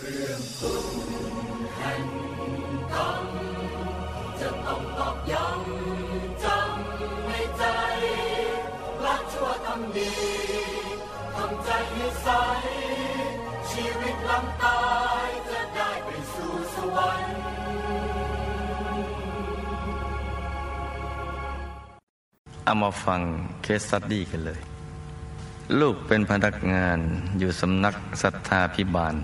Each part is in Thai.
เรื่องทุกแห่งกรรมจะต้องตอกย้ำจำในใจละชั่วทำดีทำใจให้ใส ชีวิตหลังตายจะได้ไปสู่สวรรค์เอามาฟังเคสตัดดี้กันเลย ลูกเป็นพนักงานอยู่สำนักศรัทธาพิบาล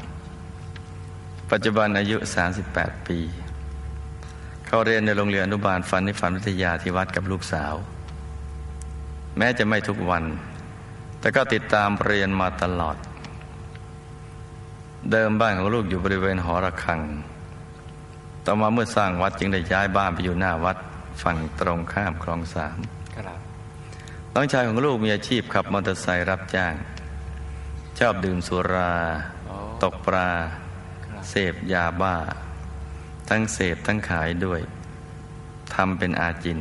ปัจจุบันอายุ 38 ปี เขาเรียนในโรงเรียนอนุบาลฟันนิฟันวิทยาที่วัดกับลูกสาว แม้จะไม่ทุกวัน แต่ก็ติดตามเรียนมาตลอด เดิมบ้านของลูกอยู่บริเวณหอระฆัง ต่อมาเมื่อสร้างวัดจึงได้ย้ายบ้านไปอยู่หน้าวัดฝั่งตรงข้ามคลองสามครับน้องชายของลูกมีอาชีพขับมอเตอร์ไซค์รับจ้าง ชอบดื่มสุราอ๋อตกปลาครับ เสพยาบ้า ทั้งเสพทั้งขายด้วยทำเป็นอาจิน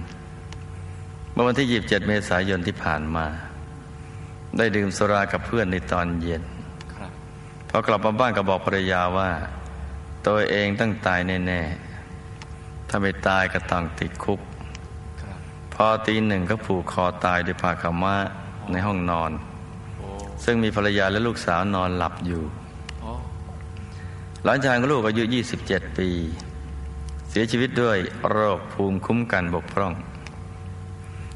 เมื่อวันที่ 27 เมษายนที่ผ่านมา ได้ดื่มสุรากับเพื่อนในตอนเย็นครับพอกลับมาบ้านก็บอกภรรยาว่า ตัวเองต้องตายแน่ๆ ถ้าไม่ตายก็ต้องติดคุกครับพอตีหนึ่งก็ผูกคอตายด้วยผ้าขาวม้าในห้องนอนโอ้ซึ่งมีภรรยาและลูกสาวนอนหลับอยู่โอ้ หลานชายของลูกอายุ 27 ปี เสียชีวิตด้วยโรคภูมิคุ้มกันบกพร่อง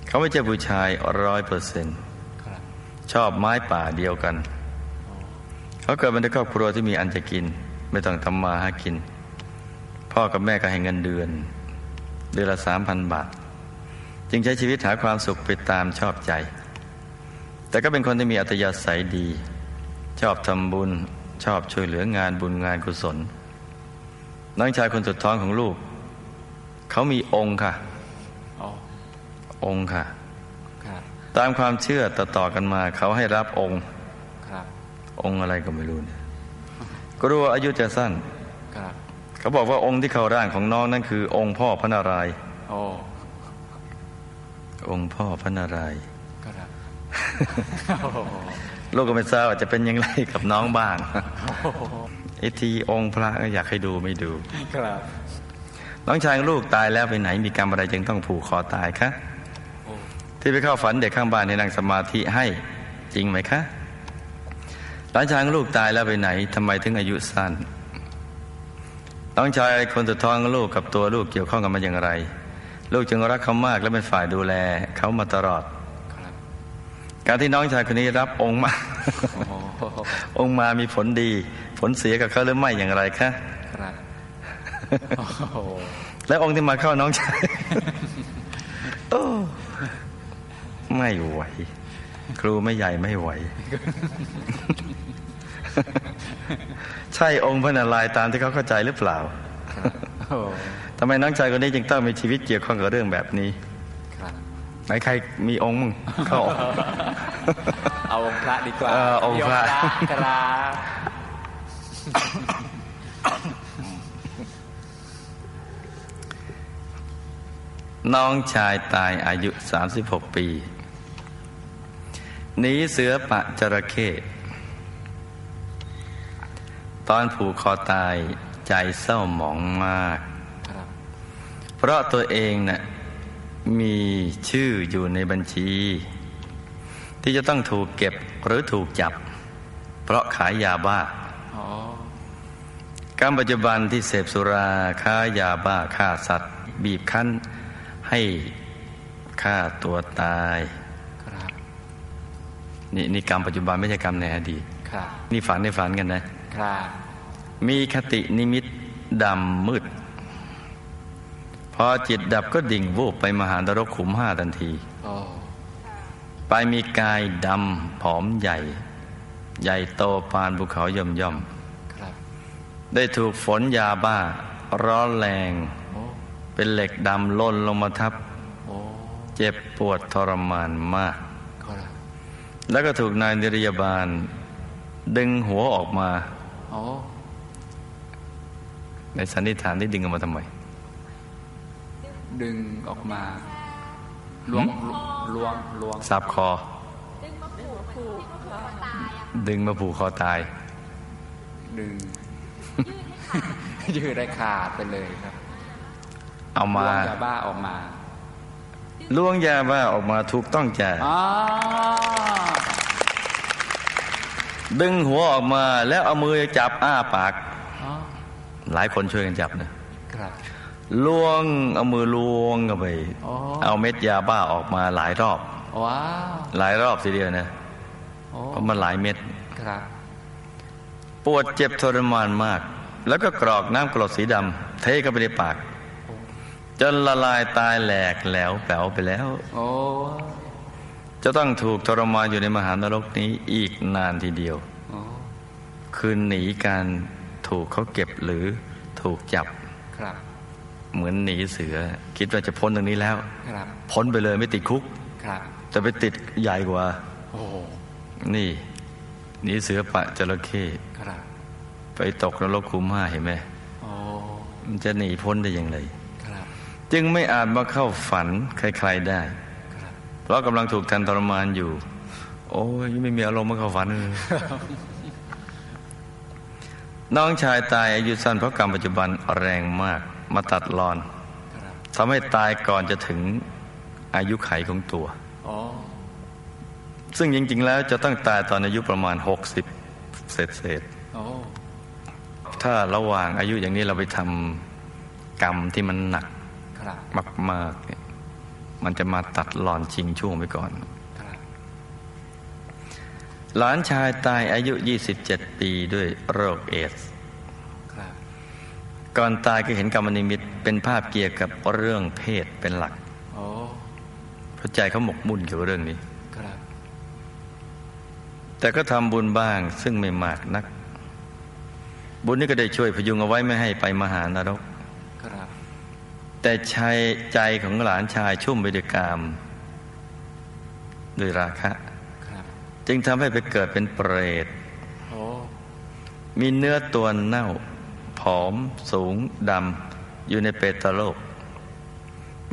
เขาไม่ใช่ผู้ชายร้อยเปอร์เซนต์ชอบไม้ป่าเดียวกัน เขาเกิดมาในครอบครัวที่มีอันจะกิน ไม่ต้องทำมาหากิน พ่อกับแม่ก็ให้เงินเดือน เดือนละสามพันบาท จึงใช้ชีวิตหาความสุขไปตามชอบใจ แต่ก็เป็นคนที่มีอัตยาศัยดี ชอบทำบุญ ชอบช่วยเหลืองานบุญงานกุศล น้องชายคนสุดท้องของลูก เขามีองค์ค่ะโอ้องค์ค่ะครับตามความเชื่อต่อๆกันมา เขาให้รับองค์ครับองค์อะไรก็ไม่รู้เนี่ยก็รู้ว่าอายุจะสั้นครับเขาบอกว่าองค์ที่เข้าร่างของน้องนั่นคือ องค์พ่อพระนารายณ์โอ้องค์พ่อพระนารายณ์ครับโอ้โห ลูกก็ไม่ทราบว่าจะเป็นอยังไงกับน้องบ้างโอ้โหไอ้ทีองค์พระก็อยากให้ดูไม่ดูครับน้องชายของลูกตายแล้วไปไหนมีกรรมอะไรจึงต้องผูกคอตายคะโอ้ที่ไปเข้าฝันเด็กข้างบ้านให้นั่งสมาธิให้จริงไหมคะหลานชายของลูกตายแล้วไปไหนทำไมถึงอายุสั้นน้องชายคนสุดท้องของลูกกับตัวลูกเกี่ยวข้องกันมาอย่างไร ลูกจึงรักเขามากและเป็นฝ่ายดูแลเขามาตลอดครับ การที่น้องชายคนนี้รับองค์มาโอ้โหองค์มามีผลดี ผลเสียกับเขาหรือไม่อย่างไรคะครับโอ้โหและองค์ที่มาเข้าน้องชายโอ้ไม่ไหว ครูไม่ใหญ่ไม่ไหว ใช่องค์พระนารายณ์ตามที่เขาเข้าใจหรือเปล่าโอ้ทำไมน้องชายคนนี้จึงต้องมีชีวิตเกี่ยวข้องกับเรื่องแบบนี้ครับ ไหนใครมีองค์มั่งเข้าออกเอาองค์พระดีกว่าเออองค์พระยกครับน้องชายตายอายุ 36 ปีหนีเสือปะจระเข้ตอนผูกคอตายใจเศร้าหมองมากครับเพราะตัวเองน่ะ มีชื่ออยู่ในบัญชี ที่จะต้องถูกเก็บหรือถูกจับ เพราะขายยาบ้าอ๋อการปัจจุบันที่เสพสุราค้ายาบ้าฆ่าสัตว์ บีบคั้นให้ฆ่าตัวตายครับนี่นี่กรรมปัจจุบันไม่ใช่กรรมในอดีตครับนี่ฝันในฝันกันนะครับมีคตินิมิตดำมืดพ อจิตดับก็ดิ่งวูบไปมหานรกขุมห้าทันทีโอ้ไปมีกายดำผอมใหญ่ ใหญ่โตปานภูเขาย่อมย่อมครับๆได้ถูกฝนยาบ้า ร้อนแรงโอ้เป็นเหล็กดำล่นลงมาทับโอ้เจ็บปวดทรมานมากครับแล้วก็ถูกนายนิรยาบาล ดึงหัวออกมาโอ้ในสันนิษฐานที่ดึงออกมาทำไม ดึงออกมาล้วงล้วงล้วงสับคอ ดึงมาผูกคอตาย ดึงยืดได้ขาดไปเลยครับ เอามาล้วงยาบ้าออกมาล้วงยาบ้าออกมาถูกต้องจ้ะอ๋อดึงหัวออกมาแล้วเอามือจับอ้าปากอ๋อหลายคนช่วยกันจับนะครับ ล้วงเอามือล้วงเข้าไปอ๋อเอาเม็ดยาบ้าออกมาหลายรอบว้าวหลายรอบทีเดียวนะโอ้เพราะมันหลายเม็ดครับปวดเจ็บทรมานมาก แล้วก็กรอกน้ำกรดสีดำเทเข้าไปในปาก จนละลายตายแหลกแหลวแป๋วไปแล้วโอ้จะต้องถูกทรมานอยู่ในมหานรกนี้อีกนานทีเดียวโอ้คือหนีการถูกเขาเก็บหรือถูกจับครับ เหมือนหนีเสือ คิดว่าจะพ้นตรงนี้แล้วครับพ้นไปเลยไม่ติดคุกครับแต่ไปติดใหญ่กว่าโอ้นี่หนีเสือปะจระเข้ครับไปตกนรกคุมห้าเห็นไหมโอ้มันจะหนีพ้นได้อย่างไรครับจึงไม่อาจมาเข้าฝันใครๆได้ครับเพราะกำลังถูกทันทรมานอยู่ โอ้ยไม่มีอารมณ์มาเข้าฝันเลยน้องชายตายอายุสั้นเพราะกรรมปัจจุบันแรงมาก มาตัดรอนครับทำให้ตายก่อนจะถึงอายุไขของตัวโอ้ซึ่งจริง ๆ แล้วจะต้องตายตอนอายุประมาณ 60 เศษเศษโอ้ๆถ้าระหว่างอายุอย่างนี้เราไปทำกรรมที่มันหนักครับมากๆเนี่ยมันจะมาตัดหลอนชิงช่วงไปก่อนครับหลานชายตายอายุ 27 ปีด้วยโรคเอดส์ครับ ก่อนตายก็เห็นกรรมนิมิตเป็นภาพเกี่ยวกับเรื่องเพศเป็นหลักโอ้เพราะใจเขาหมกมุ่นเกี่ยวกับเรื่องนี้ครับแต่ก็ทำบุญบ้างซึ่งไม่มากนัก บุญนี้ก็ได้ช่วยพยุงเอาไว้ไม่ให้ไปมหานรกครับแต่ชายใจของหลานชายชุ่มไปด้วยกามด้วยราคะครับจึงทำให้ไปเกิดเป็นเปรตโอ้มีเนื้อตัวเน่า ผอม สูงดำอยู่ในเปตโลก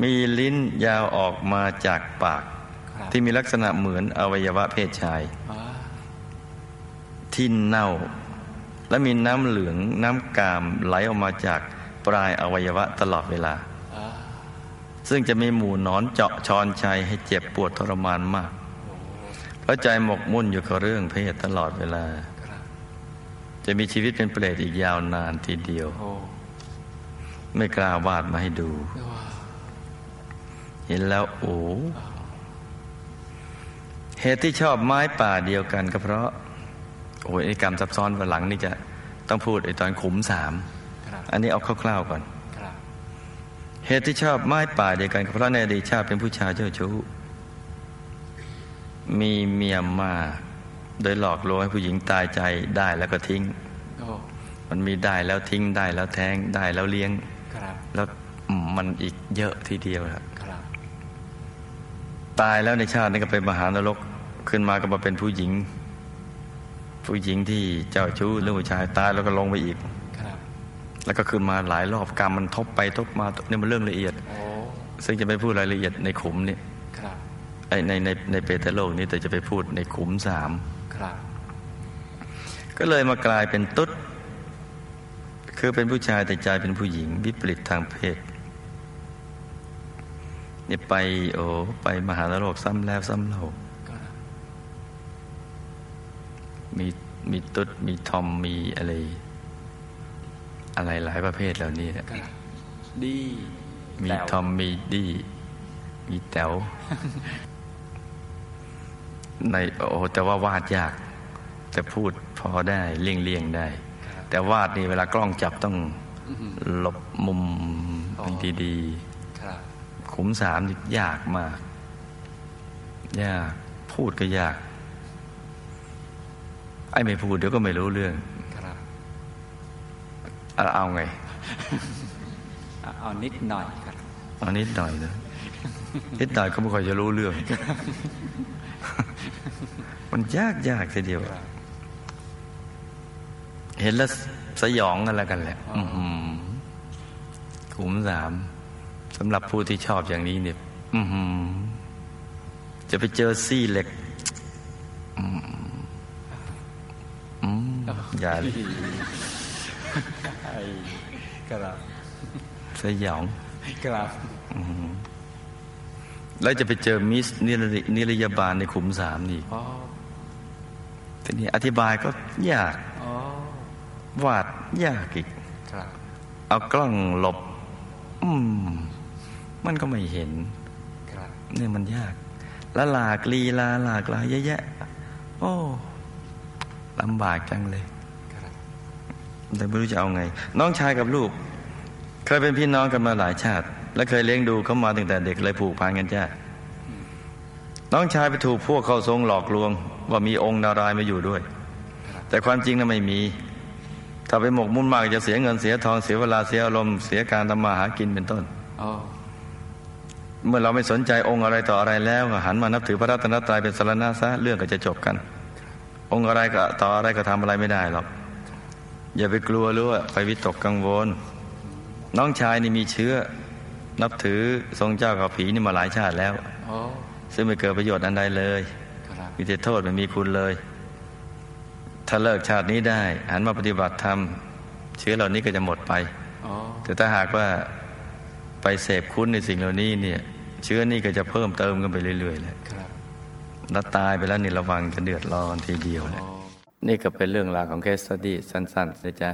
มีลิ้นยาวออกมาจากปากครับที่มีลักษณะเหมือนอวัยวะเพศชายว้าที่เน่า และมีน้ำเหลืองน้ำกามไหลออกมาจากปลายอวัยวะตลอดเวลาอ่าซึ่งจะมีหมู่หนอนเจาะชอนชัยให้เจ็บปวดทรมานมาก เพราะใจหมกมุ่นอยู่กับเรื่องเพศตลอดเวลาครับ จะมีชีวิตเป็นเปรตอีกยาวนานทีเดียวโอ้ไม่กล้าวาดมาให้ดูว้าเห็นแล้วโอ้เหตุที่ชอบไม้ป่าเดียวกันก็เพราะ โอ้ยไอ้กรรมซับซ้อนวันหลังนี่จะต้องพูดไอ้ตอนขุมสามครับอันนี้เอาคร่าวๆก่อนครับเหตุที่ชอบไม้ป่าเดียวกันก็เพราะในอดีตชาติเป็นผู้ชายเจ้าชู้มีเมียมาก โดยหลอกลวงให้ผู้หญิงตายใจได้แล้วก็ทิ้งโอ้มันมีได้แล้วทิ้งได้แล้วแท้งได้แล้วเลี้ยงครับแล้วอืมมันอีกเยอะทีเดียวครับครับตายแล้วในชาตินี้ก็เป็นมหานรกขึ้นมาก็มาเป็นผู้หญิง ผู้หญิงที่เจ้าชู้เรื่องผู้ชายตายแล้วก็ลงไปอีกครับแล้วก็ขึ้นมาหลายรอบกรรมมันทบไปทบมาเนี่ยมันเรื่องละเอียดโอ้ซึ่งจะไม่พูดรายละเอียดในขุมนี่ครับไอ้ ในในในเปตโลกนี้แต่จะไปพูดในขุมสามครับก็เลยมากลายเป็นตุ๊ด คือเป็นผู้ชายแต่ใจเป็นผู้หญิง วิปริตทางเพศเนี่ยไปโอ้ไปมหานรกซ้ำแล้วซ้ำเล่าครับมีมีตุ๊ดมีทอมมีอะไร อะไรหลายประเภทเหล่านี้นะครับดีมีแต๋วทอมมีดี มีแต๋ว ในโอ้แต่ว่าวาดยากแต่พูดพอได้เลี่ยงเลี่ยงๆได้ครับแต่วาดนี่เวลากล้องจับต้องอื้อหือหลบมุมอ๋อให้ดีครับๆขุมสามนี่ยากมาก ยากพูดก็ยาก ไอ้ไม่พูดเดี๋ยวก็ไม่รู้เรื่องครับเอาเอาไงเอาเอานิดหน่อยครับเอานิดหน่อยนะนิดหน่อยก็ไม่ค่อยจะรู้เรื่อง มันยากยากทีเดียวครับเห็นแล้วสยองกันแล้วกันแหละอื้อหือขุมสามสำหรับผู้ที่ชอบอย่างนี้เนี่ยอื้อหือจะไปเจอซี่เหล็กอืมอืมอย่าเลยครับสยองครับ แล้วจะไปเจอมิสนิรนิรยาบาลในขุมสามนี่อ๋อทีนี้อธิบายก็ยากอ๋อวาดยากอีกครับเอากล้องหลบ อืม มันก็ไม่เห็นครับเนี่ยมันยาก แล้วหลากลีลาหลากหลายเยอะแยะ โอ้ลำบากจังเลยครับแต่ไม่รู้จะเอาไง น้องชายกับลูก เคยเป็นพี่น้องกันมาหลายชาติ และเคยเลี้ยงดูเขามาตั้งแต่เด็กเลยผูกพันกันจ้าน้องชายไปถูกพวกเข้าทรงหลอกลวง ว่ามีองค์นารายมาอยู่ด้วย แต่ความจริงนั้นไม่มี ถ้าไปหมกมุ่นมากจะเสียเงินเสียทองเสียเวลาเสียอารมณ์เสียการทำมาหากินเป็นต้นเมื่อเราไม่สนใจองค์อะไรต่ออะไรแล้วหันมานับถือพระรัตนตรัยเป็นสารณะซะเรื่องก็จะจบกัน องค์อะไรก็ต่ออะไรก็ทำอะไรไม่ได้หรอกอย่าไปกลัวหรือว่าไปวิตกกังวล น้องชายนี่มีเชื้อ นับถือทรงเจ้ากับผีนี่มาหลายชาติแล้วอ๋อซึ่งไม่เกิดประโยชน์อันใดเลยครับมีแต่โทษไม่มีคุณเลย ถ้าเลิกชาตินี้ได้ หันมาปฏิบัติธรรมเชื้อเหล่านี้ก็จะหมดไปอ๋อแต่ถ้าหากว่าไปเสพคุ้นในสิ่งเหล่านี้เนี่ย เชื้อนี่ก็จะเพิ่มเติมกันไปเรื่อยๆเลยครับแล้วตายไปแล้วนี่ระวังจะเดือดร้อนทีเดียวอ๋เลยอนี่ก็เป็นเรื่องราวของเคสตดี้สั้นๆนะจ๊ะ